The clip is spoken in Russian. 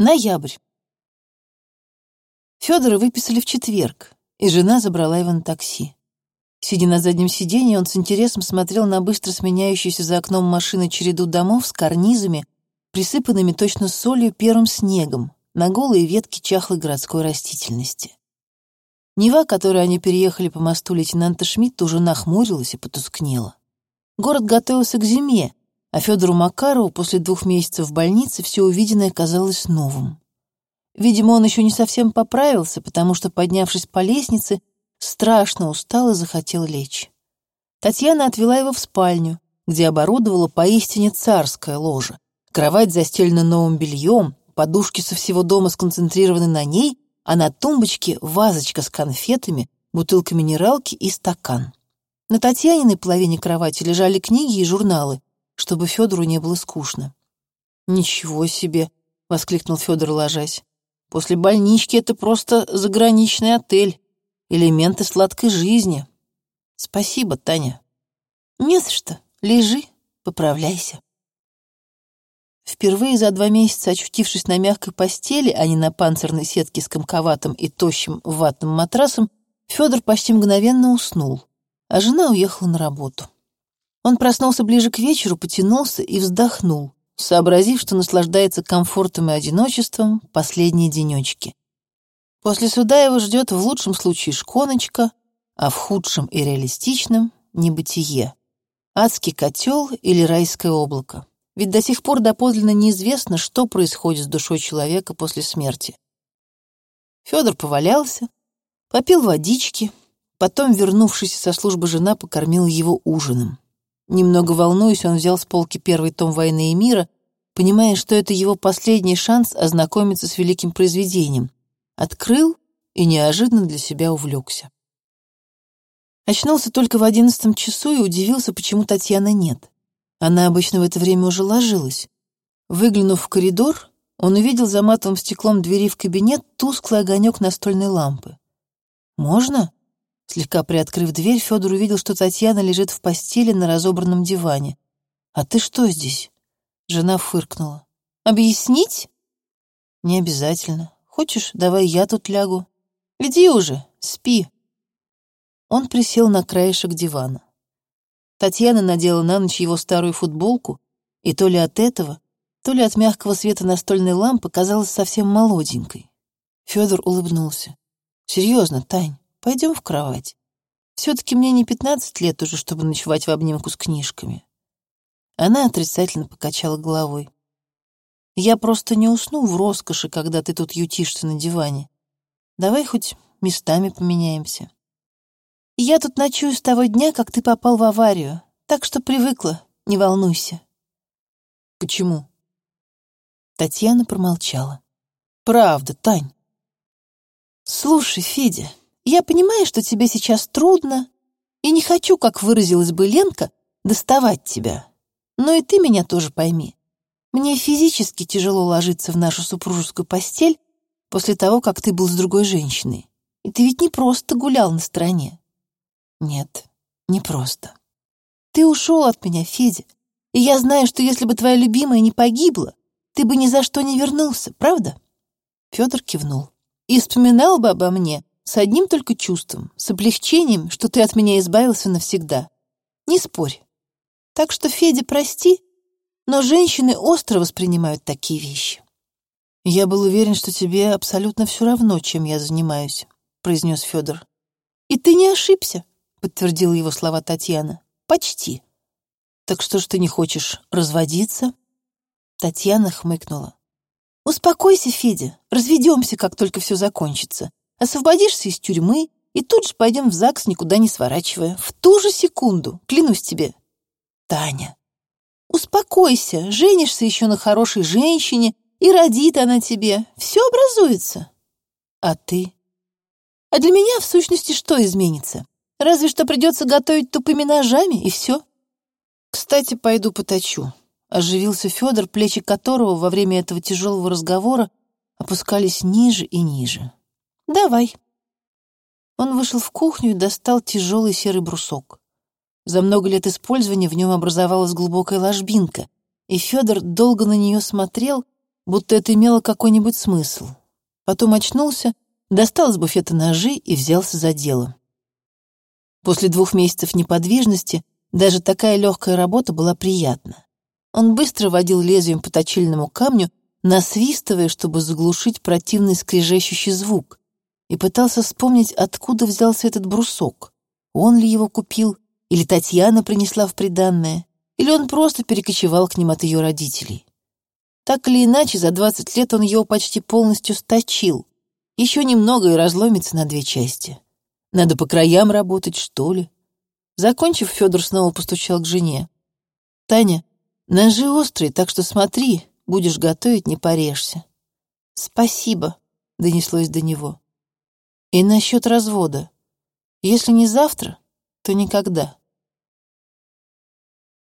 Ноябрь. Федора выписали в четверг, и жена забрала его на такси. Сидя на заднем сиденье, он с интересом смотрел на быстро сменяющуюся за окном машины череду домов с карнизами, присыпанными точно солью первым снегом, на голые ветки чахлой городской растительности. Нева, которой они переехали по мосту лейтенанта Шмидта, уже нахмурилась и потускнела. Город готовился к зиме, а Федору Макарову после двух месяцев в больнице все увиденное казалось новым. Видимо, он еще не совсем поправился, потому что, поднявшись по лестнице, страшно устал и захотел лечь. Татьяна отвела его в спальню, где оборудовала поистине царское ложе. Кровать застелена новым бельем, подушки со всего дома сконцентрированы на ней, а на тумбочке вазочка с конфетами, бутылка минералки и стакан. На Татьяниной половине кровати лежали книги и журналы, чтобы Федору не было скучно. «Ничего себе!» — воскликнул Федор, ложась. «После больнички это просто заграничный отель, элементы сладкой жизни. Спасибо, Таня». «Не за что. Лежи, поправляйся». Впервые за два месяца очутившись на мягкой постели, а не на панцирной сетке с комковатым и тощим ватным матрасом, Федор почти мгновенно уснул, а жена уехала на работу. Он проснулся ближе к вечеру, потянулся и вздохнул, сообразив, что наслаждается комфортом и одиночеством последние денечки. После суда его ждет в лучшем случае шконочка, а в худшем и реалистичном — небытие. Адский котел или райское облако. Ведь до сих пор доподлинно неизвестно, что происходит с душой человека после смерти. Федор повалялся, попил водички, потом, вернувшись со службы жена, покормила его ужином. Немного волнуясь, он взял с полки первый том «Войны и мира», понимая, что это его последний шанс ознакомиться с великим произведением. Открыл и неожиданно для себя увлекся. Очнулся только в одиннадцатом часу и удивился, почему Татьяны нет. Она обычно в это время уже ложилась. Выглянув в коридор, он увидел за матовым стеклом двери в кабинет тусклый огонек настольной лампы. «Можно?» Слегка приоткрыв дверь, Федор увидел, что Татьяна лежит в постели на разобранном диване. «А ты что здесь?» Жена фыркнула. «Объяснить?» «Не обязательно. Хочешь, давай я тут лягу. Иди уже, спи». Он присел на краешек дивана. Татьяна надела на ночь его старую футболку, и то ли от этого, то ли от мягкого света настольной лампы казалась совсем молоденькой. Федор улыбнулся. «Серьезно, Тань, Пойдем в кровать. Все-таки мне не пятнадцать лет уже, чтобы ночевать в обнимку с книжками. Она отрицательно покачала головой. Я просто не усну в роскоши, когда ты тут ютишься на диване. Давай хоть местами поменяемся. Я тут ночую с того дня, как ты попал в аварию, так что привыкла, не волнуйся. Почему? Татьяна промолчала. Правда, Тань. Слушай, Федя, я понимаю, что тебе сейчас трудно, и не хочу, как выразилась бы Ленка, доставать тебя. Но и ты меня тоже пойми. Мне физически тяжело ложиться в нашу супружескую постель после того, как ты был с другой женщиной. И ты ведь не просто гулял на стороне. Нет, не просто. Ты ушел от меня, Федя. И я знаю, что если бы твоя любимая не погибла, ты бы ни за что не вернулся, правда? Федор кивнул. И вспоминал бы обо мне, с одним только чувством, с облегчением, что ты от меня избавился навсегда. Не спорь. Так что, Федя, прости, но женщины остро воспринимают такие вещи. Я был уверен, что тебе абсолютно все равно, чем я занимаюсь, произнес Федор. И ты не ошибся, подтвердила его слова Татьяна. Почти. Так что ж ты не хочешь разводиться? Татьяна хмыкнула. Успокойся, Федя, разведемся, как только все закончится. Освободишься из тюрьмы, и тут же пойдем в ЗАГС, никуда не сворачивая. В ту же секунду, клянусь тебе. Таня, успокойся, женишься еще на хорошей женщине, и родит она тебе. Все образуется. А ты? А для меня, в сущности, что изменится? Разве что придется готовить тупыми ножами, и все. Кстати, пойду поточу. Оживился Федор, плечи которого во время этого тяжелого разговора опускались ниже и ниже. «Давай». Он вышел в кухню и достал тяжелый серый брусок. За много лет использования в нем образовалась глубокая ложбинка, и Федор долго на нее смотрел, будто это имело какой-нибудь смысл. Потом очнулся, достал из буфета ножи и взялся за дело. После двух месяцев неподвижности даже такая легкая работа была приятна. Он быстро водил лезвием по точильному камню, насвистывая, чтобы заглушить противный скрежещущий звук, и пытался вспомнить, откуда взялся этот брусок. Он ли его купил, или Татьяна принесла в приданное, или он просто перекочевал к ним от ее родителей. Так или иначе, за двадцать лет он его почти полностью сточил. Еще немного и разломится на две части. Надо по краям работать, что ли? Закончив, Федор снова постучал к жене. «Таня, ножи острые, так что смотри, будешь готовить, не порежься». «Спасибо», — донеслось до него. «И насчет развода. Если не завтра, то никогда».